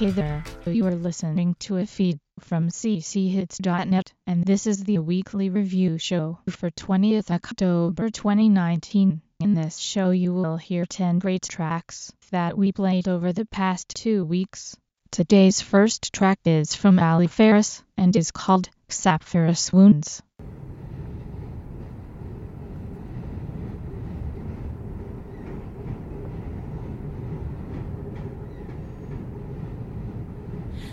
Hey there, you are listening to a feed from cchits.net, and this is the weekly review show for 20th October 2019. In this show, you will hear 10 great tracks that we played over the past two weeks. Today's first track is from Ali Ferris and is called Sapphire Swoons.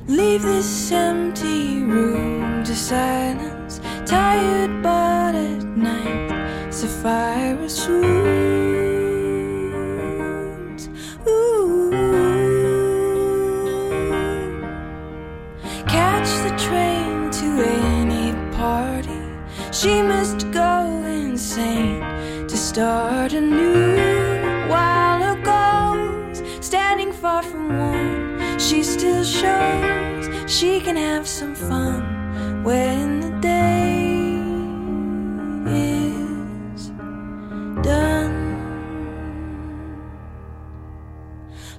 Leave this empty room to silence, tired but at night, sapphire swoons. Ooh. Catch the train to any party. She must go insane to start anew. She still shows she can have some fun when the day is done.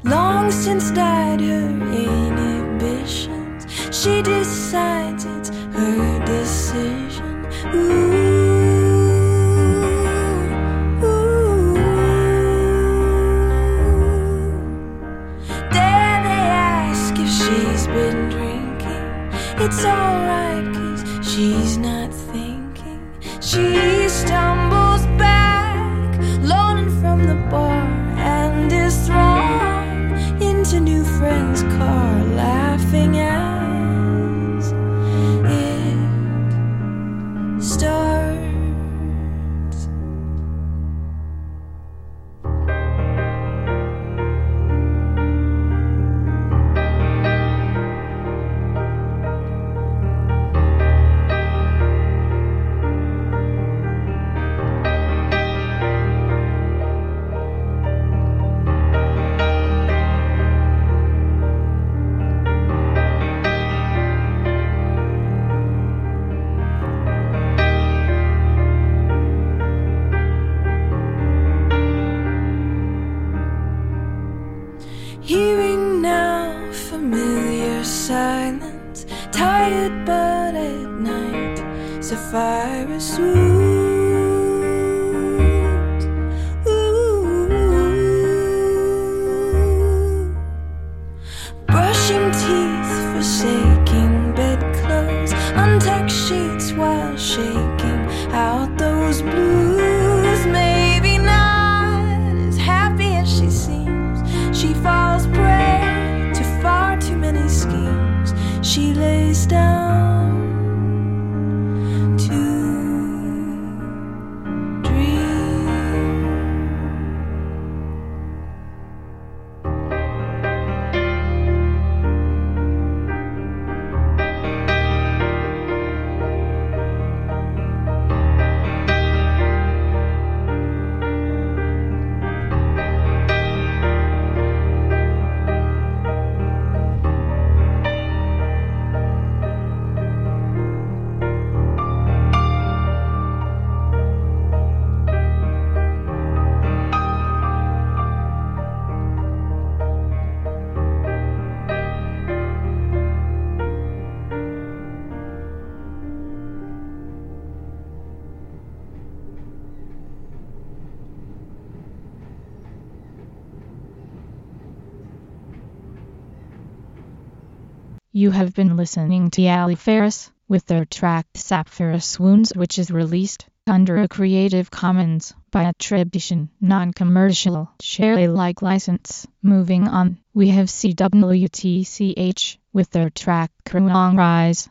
Long since died her inhibitions. She decides it's her decision. Ooh. It's alright, sapphire swoons. You have been listening to Ali Ferris with their track Sapphire Swoons which is released under a Creative Commons by attribution, non-commercial, share Alike license. Moving on, we have CWTCH with their track Kruong Rise.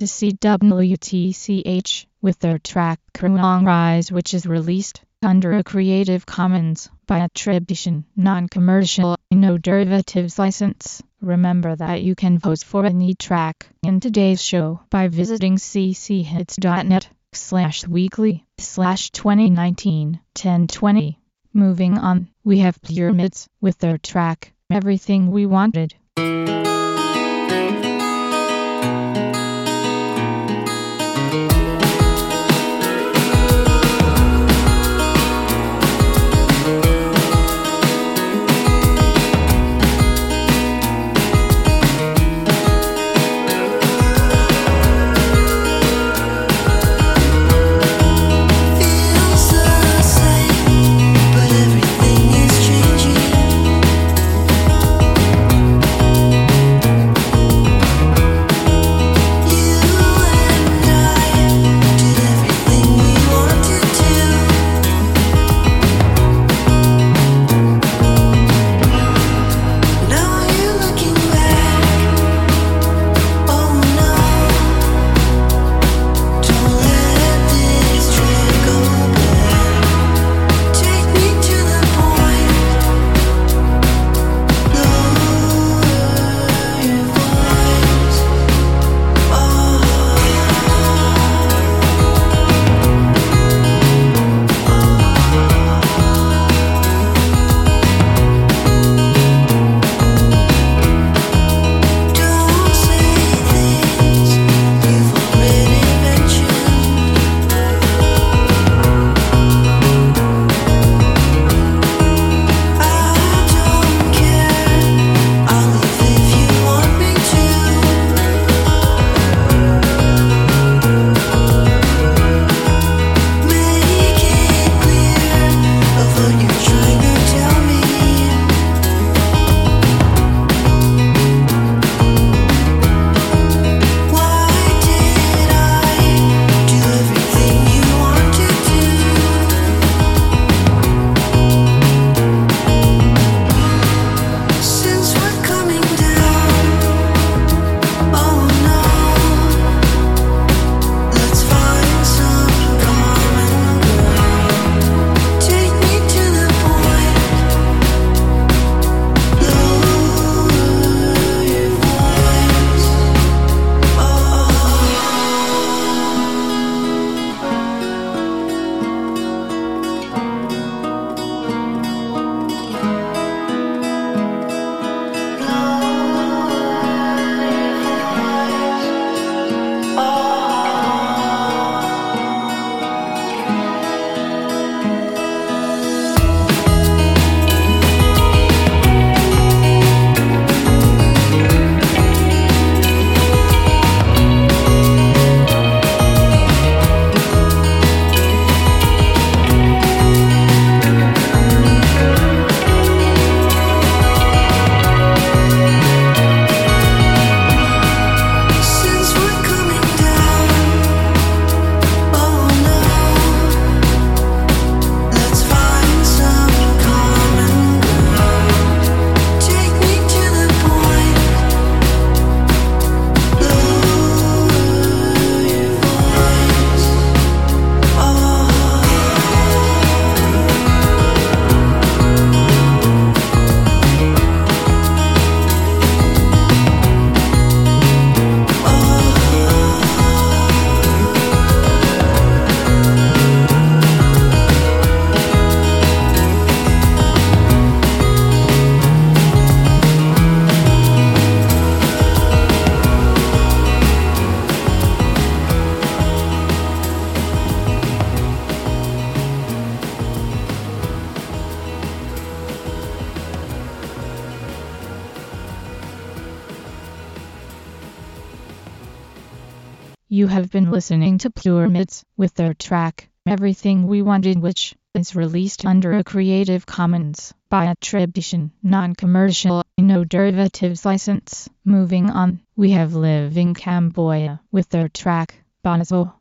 To CWTCH with their track Kruong Rise which is released under a Creative Commons by attribution, non-commercial, no derivatives license. Remember that you can vote for any track in today's show by visiting cchits.net slash weekly slash 2019 1020. Moving on, we have Pyramids with their track Everything We Wanted. You have been listening to Pyramids with their track Everything We Wanted which is released under a Creative Commons by attribution, non-commercial, no derivatives license. Moving on, we have Living Cambodia with their track Bonazo.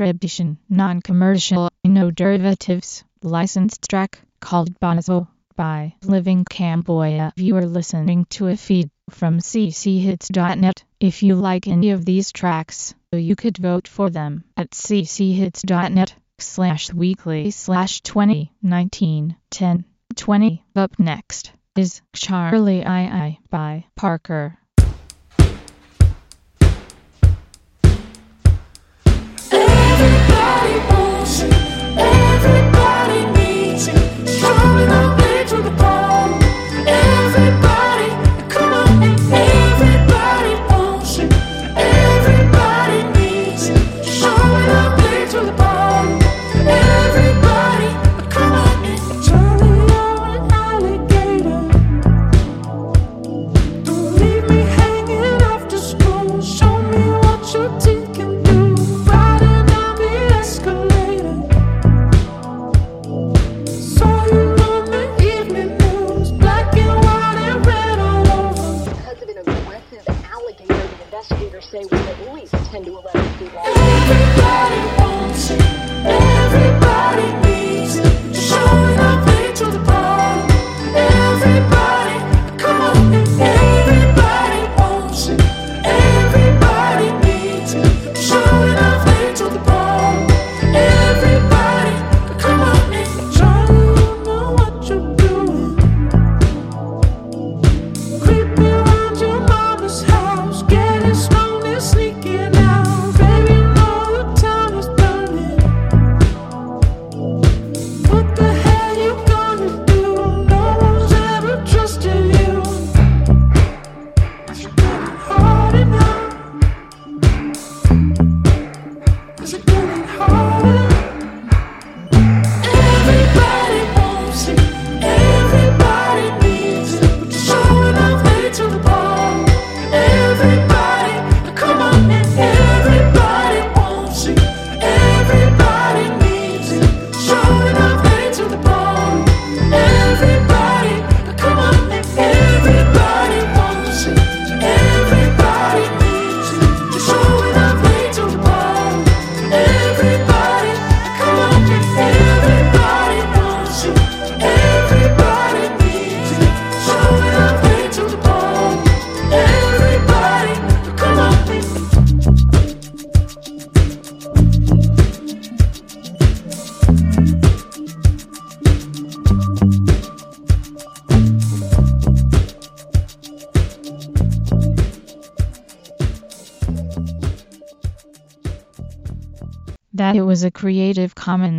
attribution, non-commercial, no derivatives, licensed track called Bonazo by Living Cambodia. You are listening to a feed from cchits.net. If you like any of these tracks, you could vote for them at cchits.net slash weekly slash 2019 10 20. Up next is Charlie II by Parker.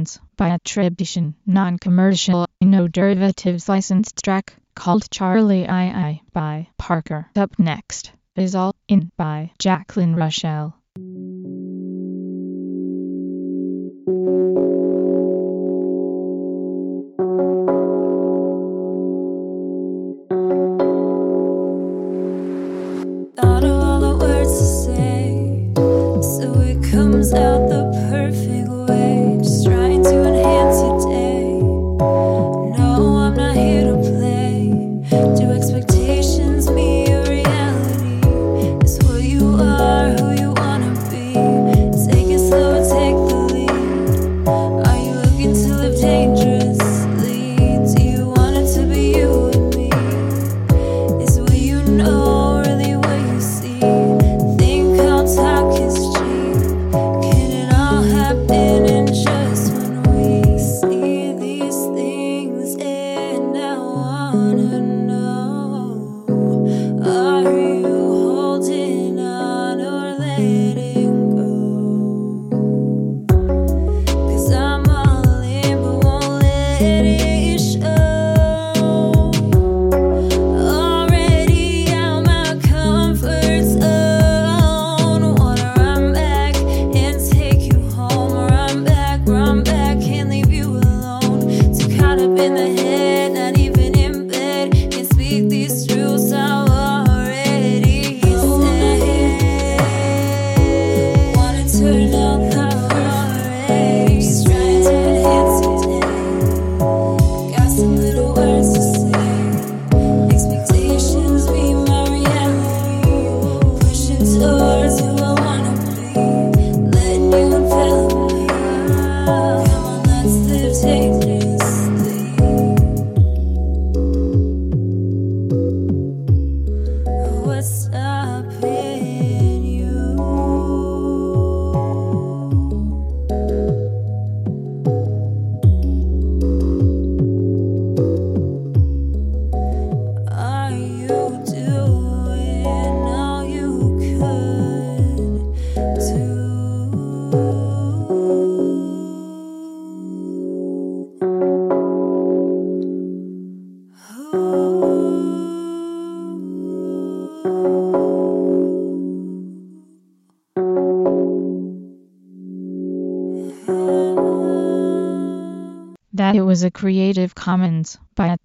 By by attribution, non-commercial, no derivatives licensed track called Charlie II by Parker. Up next is All In by Jacqueline Rochelle.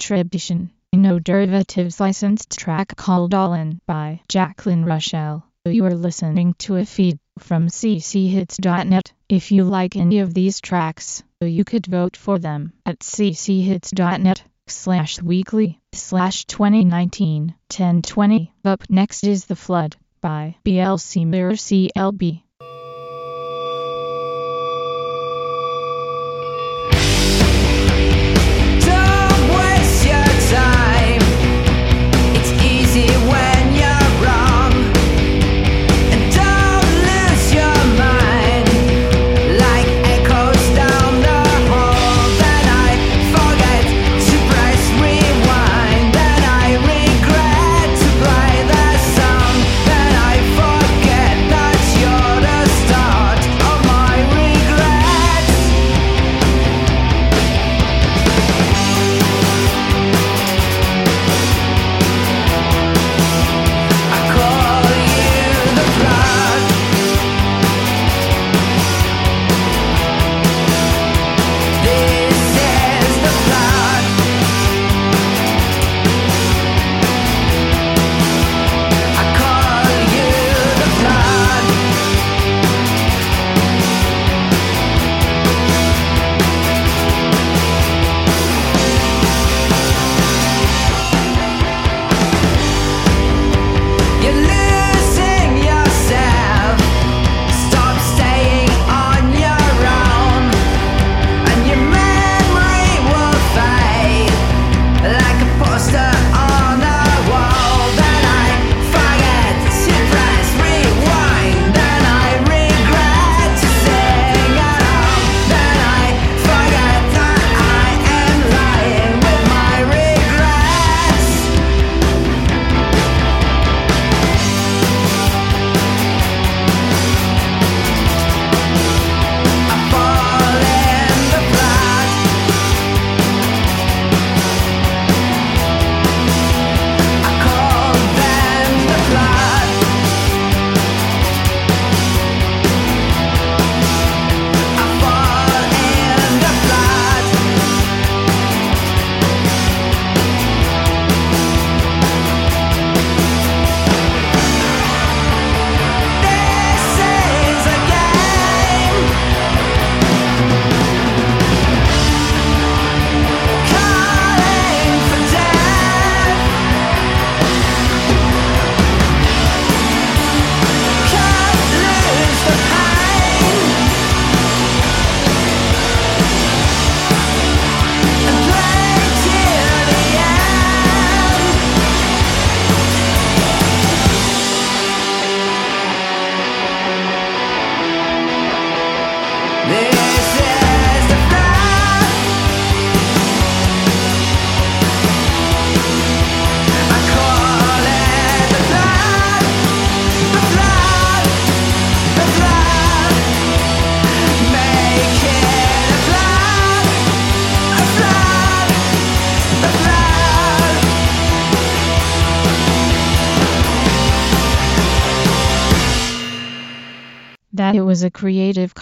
Attribution, no derivatives licensed track called All In by Jacqueline Rochelle. You are listening to a feed from cchits.net. If you like any of these tracks, you could vote for them at cchits.net slash weekly slash 2019 1020. Up next is The Flood by BLC Mirror CLB.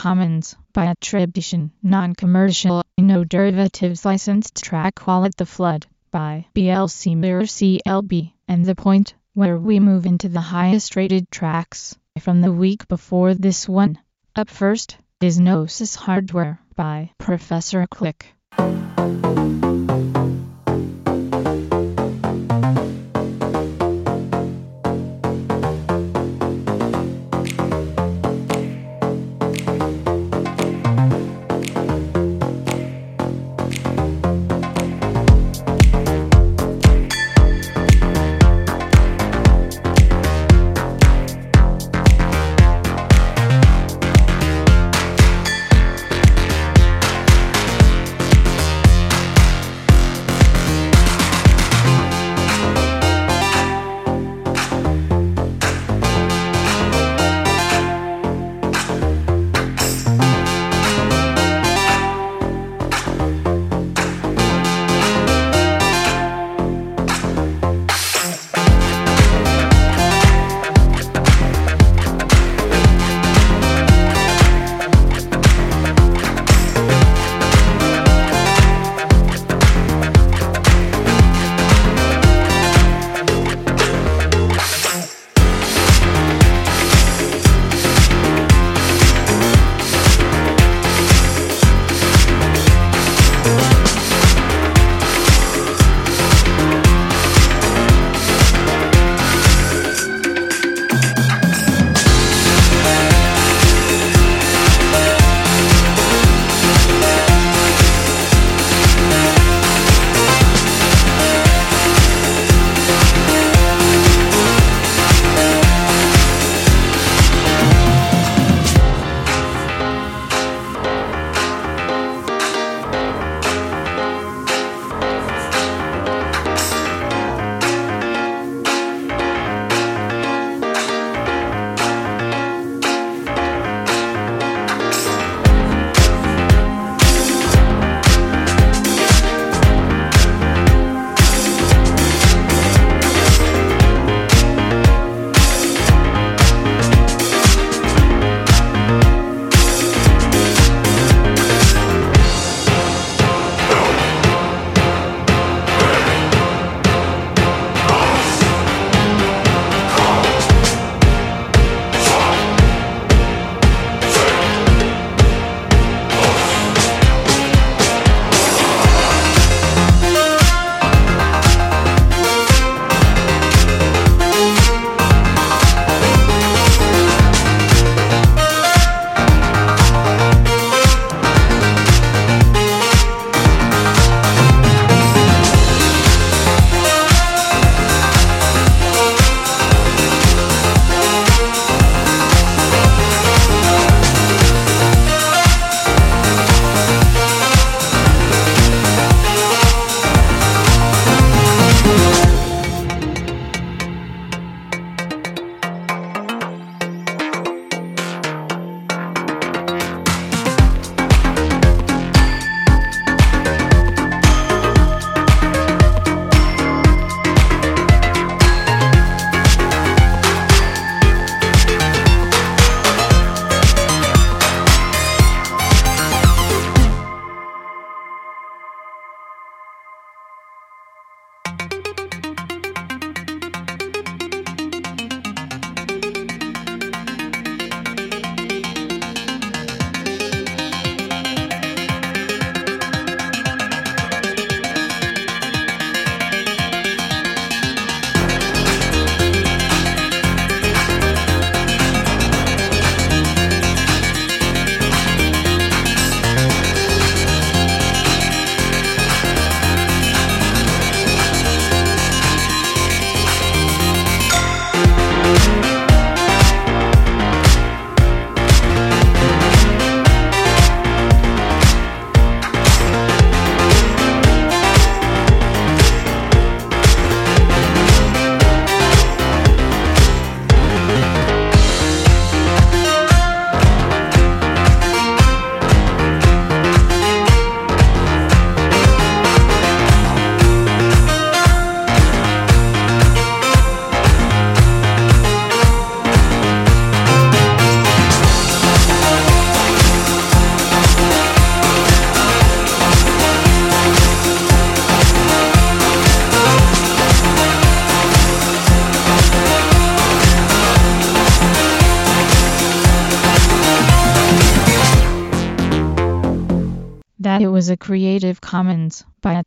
Commons by attribution, non-commercial, no derivatives licensed track Call It The Flood by BLC Mirror CLB, and the point where we move into the highest rated tracks from the week before this one. Up first is Gnosis Hardware by Professor Kliq.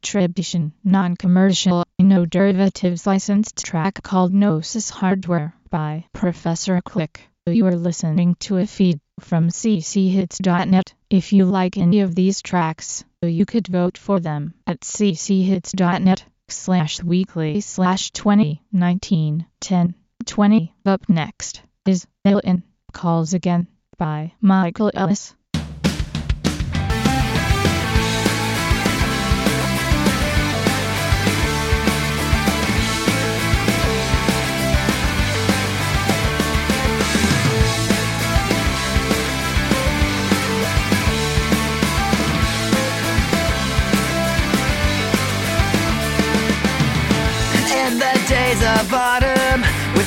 Attribution, non-commercial, no derivatives licensed track called Gnosis Hardware by Professor Kliq. You are listening to a feed from cchits.net. If you like any of these tracks, you could vote for them at cchits.net slash weekly slash 2019 10 20. Up next is Ellen Calls Again by Michael Ellis.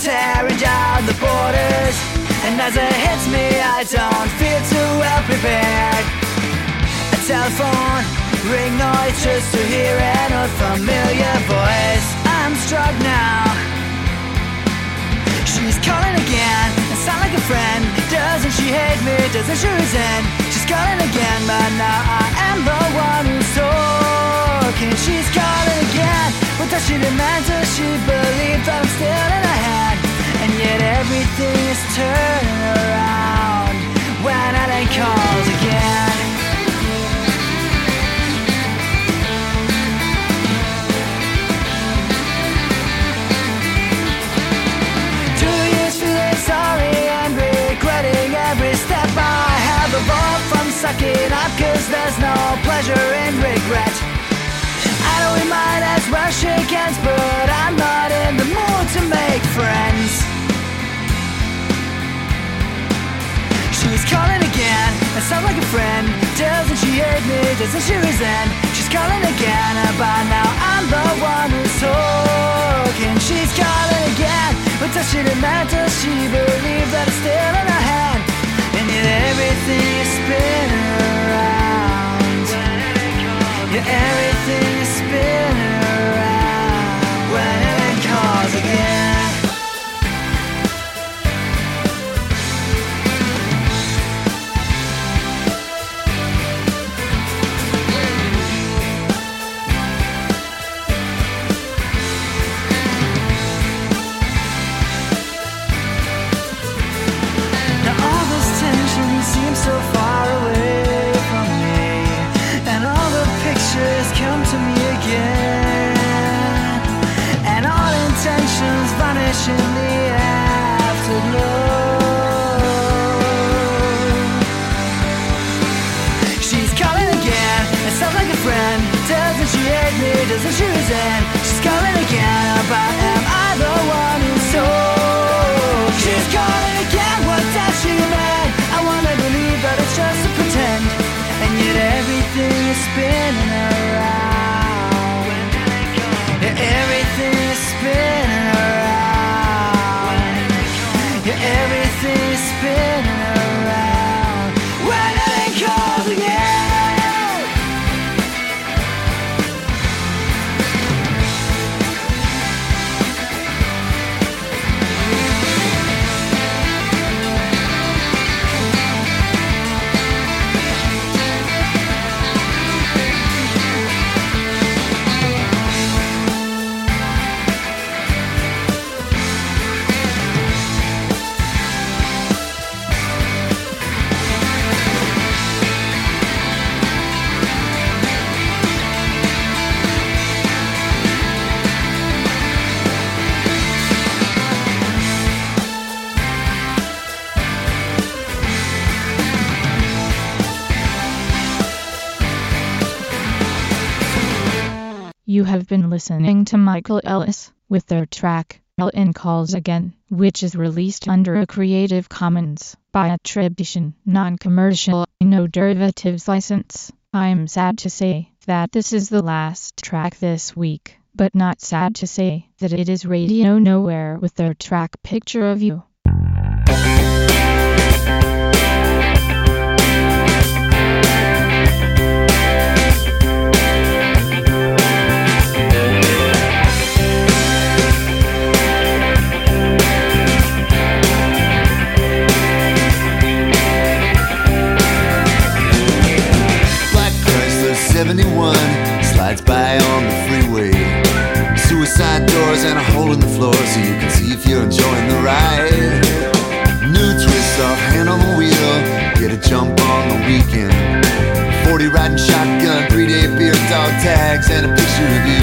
Tearing down the borders. And as it hits me, I don't feel too well prepared. A telephone ring noise just to hear an unfamiliar voice. I'm struck now. She's calling again, and sound like a friend. Doesn't she hate me? Doesn't she resent? She's calling again, but now I am the one who's talking. She's calling again. Does she demand? Does she believe I'm still in her head? And yet everything is turning around when Ellen calls again. Two years feeling sorry and regretting every step I have evolved from sucking up cause there's no pleasure in regret I might as well shake hands but I'm not in the mood to make friends. She's calling again, I sound like a friend. Doesn't she hate me, doesn't she resent. She's calling again, but now I'm the one who's talking. She's calling again, but does she demand Does she believe that it's still in her hand? And yet everything is spinning around. Yeah, everything doesn't she hate me? Doesn't she resent? She's calling again, am I the one She's calling again, what does she mean? I wanna believe it's just a pretend. And yet everything is spinning around listening to Michael Ellis with their track In Calls Again, which is released under a Creative Commons by attribution, non-commercial, no derivatives license. I'm sad to say that this is the last track this week, but not sad to say that it is Radio Nowhere with their track Picture of You. 40 riding shotgun, three day beer dog tags, and a picture of you.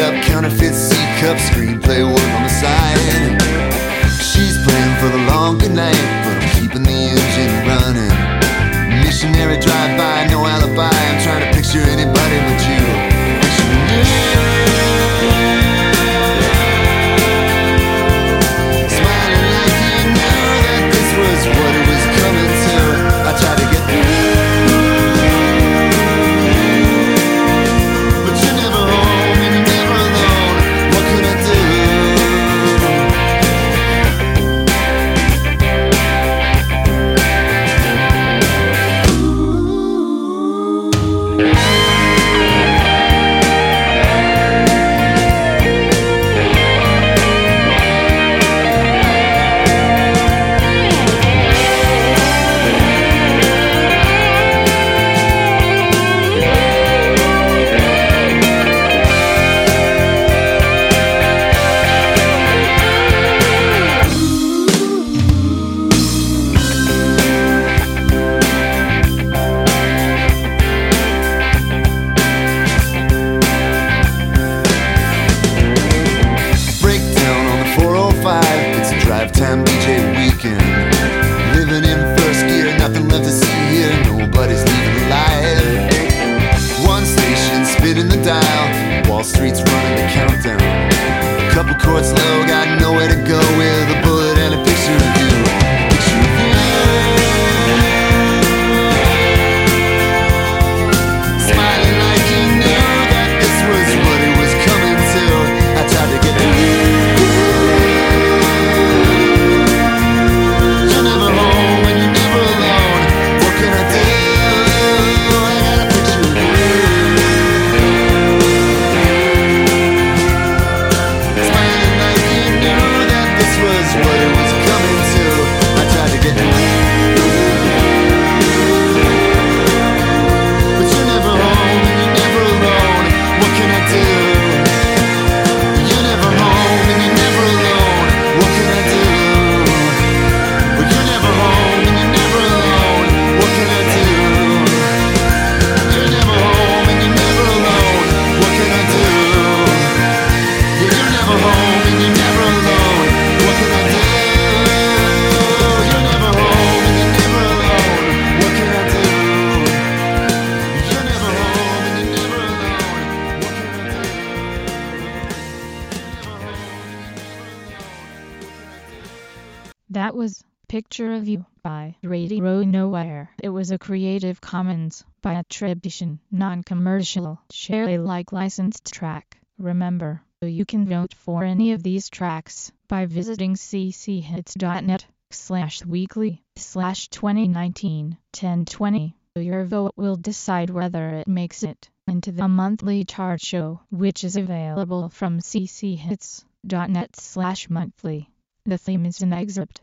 up counterfeit C cup screenplay. That was Picture of You by Radio Nowhere. It was a Creative Commons by attribution, non-commercial, share Alike licensed track. Remember, you can vote for any of these tracks by visiting cchits.net slash weekly slash 2019 1020. Your vote will decide whether it makes it into the monthly chart show, which is available from cchits.net slash monthly. The theme is an excerpt